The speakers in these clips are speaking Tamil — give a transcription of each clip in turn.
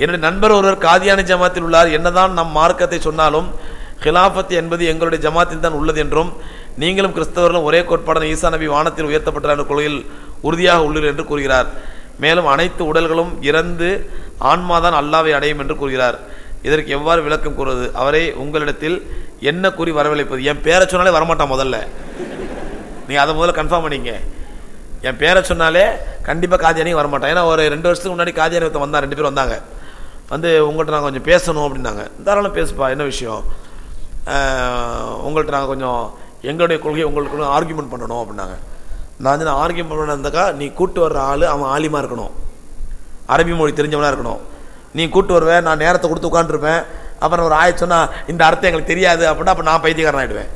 என்னுடைய நண்பர் ஒருவர் காதியானி ஜமாத்தில் உள்ளார். என்னதான் நம் மார்க்கத்தை சொன்னாலும் ஹிலாஃபத் என்பது எங்களுடைய ஜமாத்தில் தான் உள்ளது என்றும் நீங்களும் கிறிஸ்தவர்களும் ஒரே கோட்பாடான ஈசா நபி வானத்தில் உயர்த்தப்பட்ட என்ற கொள்கையில் உறுதியாக உள்ளீர்கள் என்று கூறுகிறார். மேலும் அனைத்து உடல்களும் இறந்து ஆன்மாதான் அல்லாவை அடையும் என்று கூறுகிறார். இதற்கு எவ்வாறு விளக்கம் கூறுவது? அவரை உங்களிடத்தில் என்ன கூறி வரவழைப்பது? என் பேரை சொன்னாலே வரமாட்டான் முதல்ல. நீங்கள் அதை முதல்ல கன்ஃபார்ம் பண்ணிங்க என் பேரை சொன்னாலே கண்டிப்பாக காதியானி வரமாட்டான். ஏன்னா ஒரு ரெண்டு வருஷத்துக்கு முன்னாடி காதியானி ஒருத்தன் ரெண்டு பேர் வந்தாங்க. வந்து உங்கள்கிட்ட நாங்கள் கொஞ்சம் பேசணும் அப்படின்னாங்க. தாராளம் பேசுப்பா என்ன விஷயம்? உங்கள்கிட்ட நாங்கள் கொஞ்சம் எங்களுடைய கொள்கையை உங்களுக்கு ஆர்கியூமெண்ட் பண்ணணும் அப்படின்னாங்க. நான் வந்து ஆர்கியூமெண்ட் பண்ணாக்கா நீ கூட்டு வர்ற ஆள் அவன் ஆலிமாக இருக்கணும். அரபி மொழி தெரிஞ்சவனாக இருக்கணும். நீ கூட்டு வருவேன் நான் நேரத்தை கொடுத்து உட்காந்துருப்பேன் அப்புறம் ஒரு ஆய சொன்னால் இந்த அர்த்தம் எங்களுக்கு தெரியாது அப்படின்னா அப்போ நான் பைத்தியக்காரன் ஆகிடுவேன்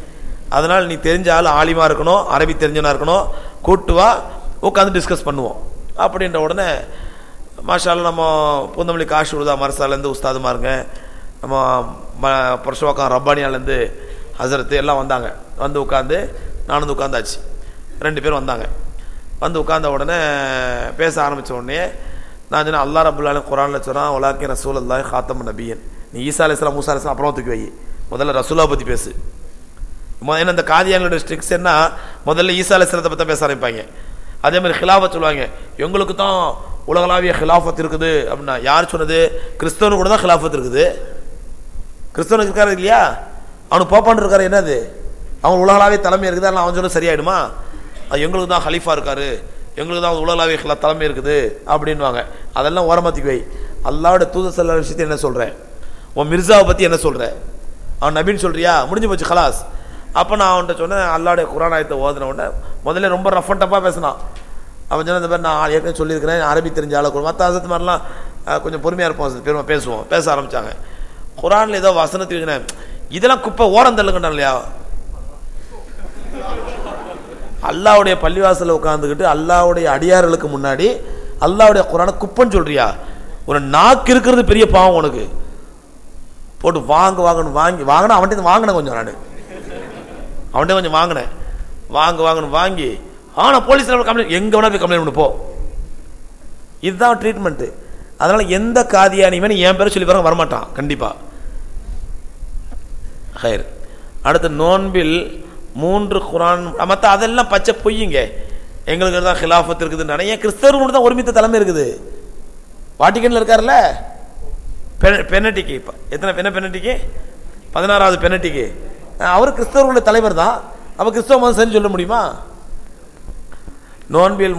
அதனால் நீ தெரிஞ்ச ஆள் ஆலிமாக இருக்கணும் அரபி தெரிஞ்சவனாக இருக்கணும். கூட்டுவா உட்காந்து டிஸ்கஸ் பண்ணுவோம். அப்படின்ற உடனே மாஷால் நம்ம பூந்தமல்லி காஷ் உருதா மரசாலேருந்து உஸ்தாதுமாருங்க நம்ம ம புரஷவாக்கம் ரப்பானியாலேருந்து ஹசரத்து எல்லாம் வந்தாங்க. வந்து உட்காந்து நான் வந்து உட்காந்தாச்சு ரெண்டு பேரும் வந்தாங்க. வந்து உட்காந்த உடனே பேச ஆரம்பித்த உடனே நான் சொன்னேன் அல்லா ரபுல்லாலும் குரானில் சொன்னால் உலாக்கி ரசூல் அல்லாஹ் ஹாத்தம் நபியன். நீ ஈசா அலிஸ்லாம் மூசா அலிஸ்லாம் அப்புறம் தூக்கி வை. முதல்ல ரசூலா பற்றி பேசு. ஏன்னா இந்த காதியாங்களோட ஸ்ட்ரிக்ஸ் என்ன? முதல்ல ஈசா அலிஸ்லத்தை பற்றி பேச ஆரம்பிப்பாங்க. அதே மாதிரி ஹிலாஃபத் சொல்லுவாங்க எங்களுக்கு தான் உலகளாவிய ஹிலாஃபத் இருக்குது அப்படின்னா யார் சொன்னது? கிறிஸ்தவனு கூட தான் ஹிலாஃபத் இருக்குது. கிறிஸ்தவனுக்கு இருக்காரு இல்லையா? அவனுக்கு போப்பான் இருக்காரு என்னது? அவன் உலகளாவிய தலைமை இருக்குது? அதனால் அவன் சொன்ன சரியாயிடுமா? அது எங்களுக்கு தான் ஹலீஃபா இருக்காரு. எங்களுக்கு தான் உலகளாவிய ஹிலா- தலைமை இருக்குது அப்படின்வாங்க அதெல்லாம் ஓரமாத்திக்கு வை. அல்லாவோட தூத செல்ல விஷயத்தை என்ன சொல்கிறேன் உன் மிர்சாவை பற்றி என்ன சொல்கிற அவன் நபின்னு சொல்கிறியா முடிஞ்சு போச்சு கலாஸ் அப்போ நான் அவன்கிட்ட சொன்னேன் அல்லாவுடைய குரான் ஆயத்தை ஓதுன உடனே முதல்ல ரொம்ப ரஃப் அண்ட் டப்பாக பேசினான். அவன் சொன்ன இந்த மாதிரி நான் ஏற்கனவே சொல்லியிருக்கிறேன் அரபி தெரிஞ்ச ஆளை கூட. மற்ற அசத்து மாதிரிலாம் கொஞ்சம் பொறுமையாக இருப்போம் பெருமை பேசுவோம் பேச ஆரம்பித்தாங்க குரானில் ஏதோ வசனத்துக்கு வச்சுனேன் இதெல்லாம் குப்பை ஓரம் தள்ளுங்கட்டான் இல்லையா? அல்லாவுடைய பள்ளிவாசலில் உட்காந்துக்கிட்டு அல்லாவுடைய அடியார்களுக்கு முன்னாடி அல்லாவுடைய குரானை குப்பைன்னு சொல்றியா? ஒரு நாக்கு இருக்கிறது பெரிய பாவம் உனக்கு. போட்டு வாங்க வாங்கணும் வாங்கி வாங்கினா அவன்கிட்ட வாங்கினேன் கொஞ்சம் நான். அவன்கிட்ட கொஞ்சம் வாங்கினேன். வாங்க வாங்கணும் வாங்கி ஆனால் போலீஸில் கம்ப்ளைண்ட் எங்கே வேணால் போய் கம்ப்ளைண்ட் பண்ணு போ. இதுதான் ட்ரீட்மெண்ட்டு அதனால் எந்த காதியானியுமே நீ என் பேரை சொல்லி பாருங்க வரமாட்டான். கண்டிப்பாக ஹைர். அடுத்து நோன்பில் மூன்று குரான் மற்ற அதெல்லாம் பச்சை பொய்யுங்க. எங்களுக்கு தான் ஹிலாஃபத் இருக்குதுன்னு நிறைய கிறிஸ்தவர்கள் தான் ஒருமித்த தலைமை இருக்குது. வாட்டிக்கனில் இருக்கார்ல பென பெனட்டிக்கு இப்போ எத்தனை என்ன பெனட்டிக்கு பதினாறாவது பெனட்டிக்கு அவர் கிறிஸ்தவர்களுடைய தலைவர் தான் அப்போ கிறிஸ்தவ மதம் சரி சொல்ல முடியுமா? நோன்பியல்